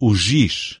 o giz.